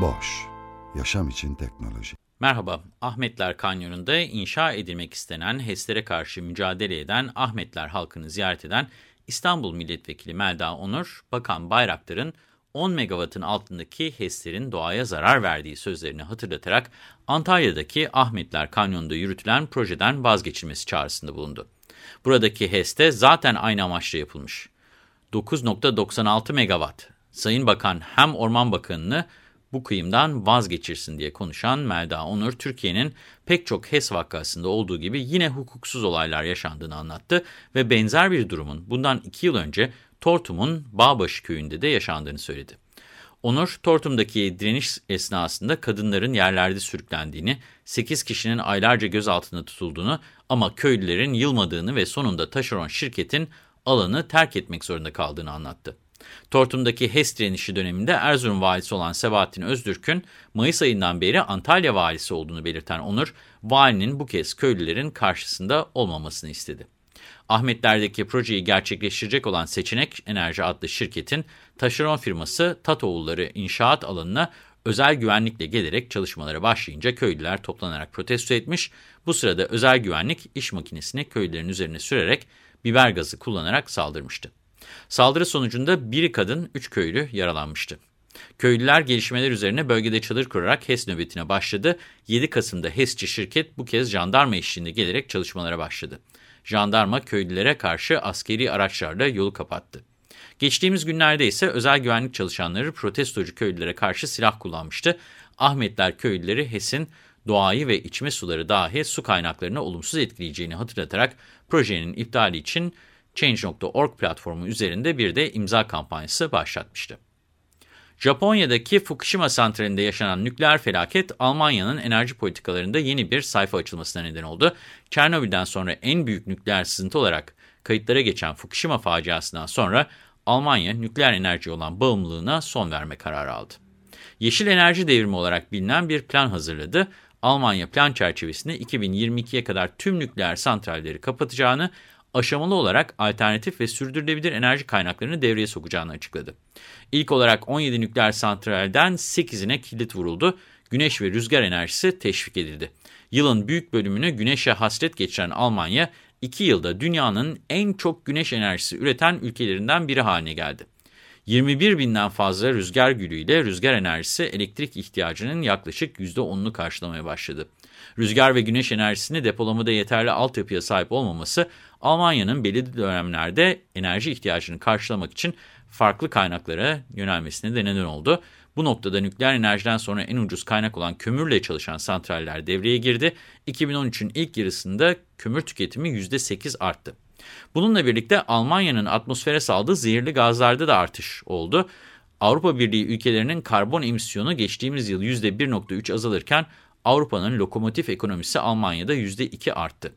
Boş, yaşam için teknoloji. Merhaba, Ahmetler Kanyonu'nda inşa edilmek istenen HES'lere karşı mücadele eden Ahmetler halkını ziyaret eden İstanbul Milletvekili Melda Onur, Bakan Bayraktar'ın 10 megawattın altındaki HES'lerin doğaya zarar verdiği sözlerini hatırlatarak Antalya'daki Ahmetler Kanyonu'nda yürütülen projeden vazgeçilmesi çağrısında bulundu. Buradaki HES'te zaten aynı amaçla yapılmış. 9.96 megawatt. Sayın Bakan hem Orman Bakanı'nı bu kıyımdan vazgeçirsin diye konuşan Melda Onur, Türkiye'nin pek çok HES vakasında olduğu gibi yine hukuksuz olaylar yaşandığını anlattı ve benzer bir durumun bundan iki yıl önce Tortum'un Bağbaşı köyünde de yaşandığını söyledi. Onur, Tortum'daki direniş esnasında kadınların yerlerde sürüklendiğini, 8 kişinin aylarca gözaltında tutulduğunu ama köylülerin yılmadığını ve sonunda taşeron şirketin alanı terk etmek zorunda kaldığını anlattı. Tortum'daki HES direnişi döneminde Erzurum valisi olan Sebahattin Öztürk'ün Mayıs ayından beri Antalya valisi olduğunu belirten Onur, valinin bu kez köylülerin karşısında olmamasını istedi. Ahmetler'deki projeyi gerçekleştirecek olan Seçenek Enerji adlı şirketin taşeron firması Tatoğulları inşaat alanına özel güvenlikle gelerek çalışmalara başlayınca köylüler toplanarak protesto etmiş. Bu sırada özel güvenlik iş makinesini köylülerin üzerine sürerek biber gazı kullanarak saldırmıştı. Saldırı sonucunda biri kadın, üç köylü yaralanmıştı. Köylüler gelişmeler üzerine bölgede çadır kurarak HES nöbetine başladı. 7 Kasım'da HES'çi şirket bu kez jandarma eşliğinde gelerek çalışmalara başladı. Jandarma köylülere karşı askeri araçlarla yolu kapattı. Geçtiğimiz günlerde ise özel güvenlik çalışanları protestocu köylülere karşı silah kullanmıştı. Ahmetler köylüleri HES'in doğayı ve içme suları dahi su kaynaklarına olumsuz etkileyeceğini hatırlatarak projenin iptali için Change.org platformu üzerinde bir de imza kampanyası başlatmıştı. Japonya'daki Fukushima santralinde yaşanan nükleer felaket Almanya'nın enerji politikalarında yeni bir sayfa açılmasına neden oldu. Çernobil'den sonra en büyük nükleer sızıntı olarak kayıtlara geçen Fukushima faciasından sonra Almanya nükleer enerji olan bağımlılığına son verme kararı aldı. Yeşil enerji devrimi olarak bilinen bir plan hazırladı. Almanya plan çerçevesinde 2022'ye kadar tüm nükleer santralleri kapatacağını aşamalı olarak alternatif ve sürdürülebilir enerji kaynaklarını devreye sokacağını açıkladı. İlk olarak 17 nükleer santralden 8'ine kilit vuruldu. Güneş ve rüzgar enerjisi teşvik edildi. Yılın büyük bölümünü güneşe hasret geçiren Almanya, 2 yılda dünyanın en çok güneş enerjisi üreten ülkelerinden biri haline geldi. 21 binden fazla rüzgar gülüyle rüzgar enerjisi elektrik ihtiyacının yaklaşık %10'unu karşılamaya başladı. Rüzgar ve güneş enerjisini depolamada yeterli altyapıya sahip olmaması, Almanya'nın belirli dönemlerde enerji ihtiyacını karşılamak için farklı kaynaklara yönelmesine de neden oldu. Bu noktada nükleer enerjiden sonra en ucuz kaynak olan kömürle çalışan santraller devreye girdi. 2013'ün ilk yarısında kömür tüketimi %8 arttı. Bununla birlikte Almanya'nın atmosfere saldığı zehirli gazlarda da artış oldu. Avrupa Birliği ülkelerinin karbon emisyonu geçtiğimiz yıl %1.3 azalırken Avrupa'nın lokomotif ekonomisi Almanya'da %2 arttı.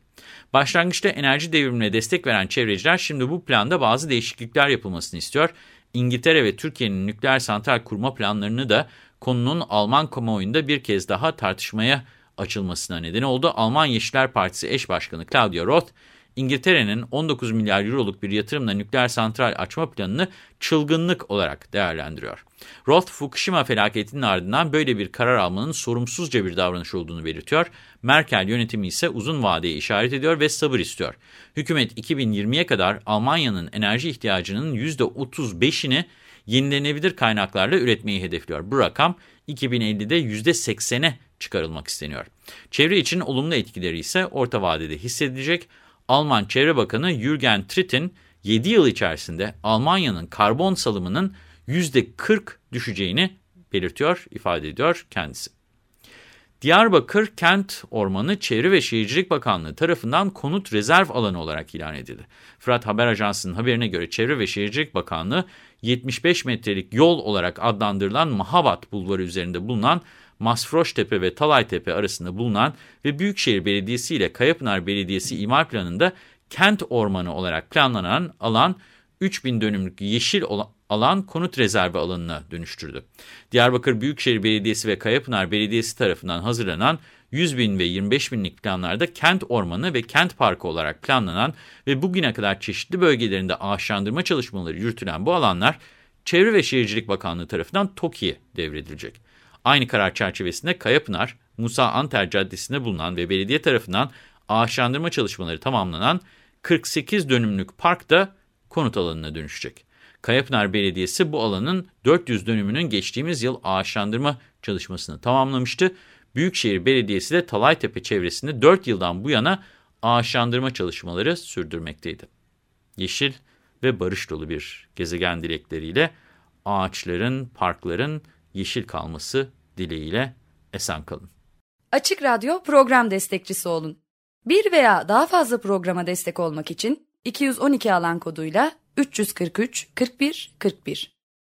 Başlangıçta enerji devrimine destek veren çevreciler şimdi bu planda bazı değişiklikler yapılmasını istiyor. İngiltere ve Türkiye'nin nükleer santral kurma planlarını da konunun Alman kamuoyunda bir kez daha tartışmaya açılmasına neden oldu. Alman Yeşiller Partisi eş başkanı Claudia Roth, İngiltere'nin 19 milyar euroluk bir yatırımla nükleer santral açma planını çılgınlık olarak değerlendiriyor. Roth, Fukushima felaketinin ardından böyle bir karar almanın sorumsuzca bir davranış olduğunu belirtiyor. Merkel yönetimi ise uzun vadeye işaret ediyor ve sabır istiyor. Hükümet 2020'ye kadar Almanya'nın enerji ihtiyacının %35'ini yenilenebilir kaynaklarla üretmeyi hedefliyor. Bu rakam 2050'de %80'e çıkarılmak isteniyor. Çevre için olumlu etkileri ise orta vadede hissedilecek. Alman Çevre Bakanı Jürgen Tritt'in 7 yıl içerisinde Almanya'nın karbon salımının %40 düşeceğini belirtiyor, ifade ediyor kendisi. Diyarbakır Kent Ormanı Çevre ve Şehircilik Bakanlığı tarafından konut rezerv alanı olarak ilan edildi. Fırat Haber Ajansı'nın haberine göre Çevre ve Şehircilik Bakanlığı 75 metrelik yol olarak adlandırılan Mahabat Bulvarı üzerinde bulunan Masfroştepe ve Talaytepe arasında bulunan ve Büyükşehir Belediyesi ile Kayapınar Belediyesi imar planında kent ormanı olarak planlanan alan 3000 dönümlük yeşil alan konut rezervi alanına dönüştürdü. Diyarbakır Büyükşehir Belediyesi ve Kayapınar Belediyesi tarafından hazırlanan 100 bin ve 25 binlik planlarda kent ormanı ve kent parkı olarak planlanan ve bugüne kadar çeşitli bölgelerinde ağaçlandırma çalışmaları yürütülen bu alanlar Çevre ve Şehircilik Bakanlığı tarafından TOKİ'ye devredilecek. Aynı karar çerçevesinde Kayapınar, Musa Anter Caddesi'nde bulunan ve belediye tarafından ağaçlandırma çalışmaları tamamlanan 48 dönümlük park da konut alanına dönüşecek. Kayapınar Belediyesi bu alanın 400 dönümünün geçtiğimiz yıl ağaçlandırma çalışmasını tamamlamıştı. Büyükşehir Belediyesi de Talaytepe çevresinde 4 yıldan bu yana ağaçlandırma çalışmaları sürdürmekteydi. Yeşil ve barış dolu bir gezegen dilekleriyle ağaçların, parkların yeşil kalması dileğiyle esen kalın. Açık Radyo program destekçisi olun. Bir veya daha fazla programa destek olmak için 212 alan koduyla 343 41 41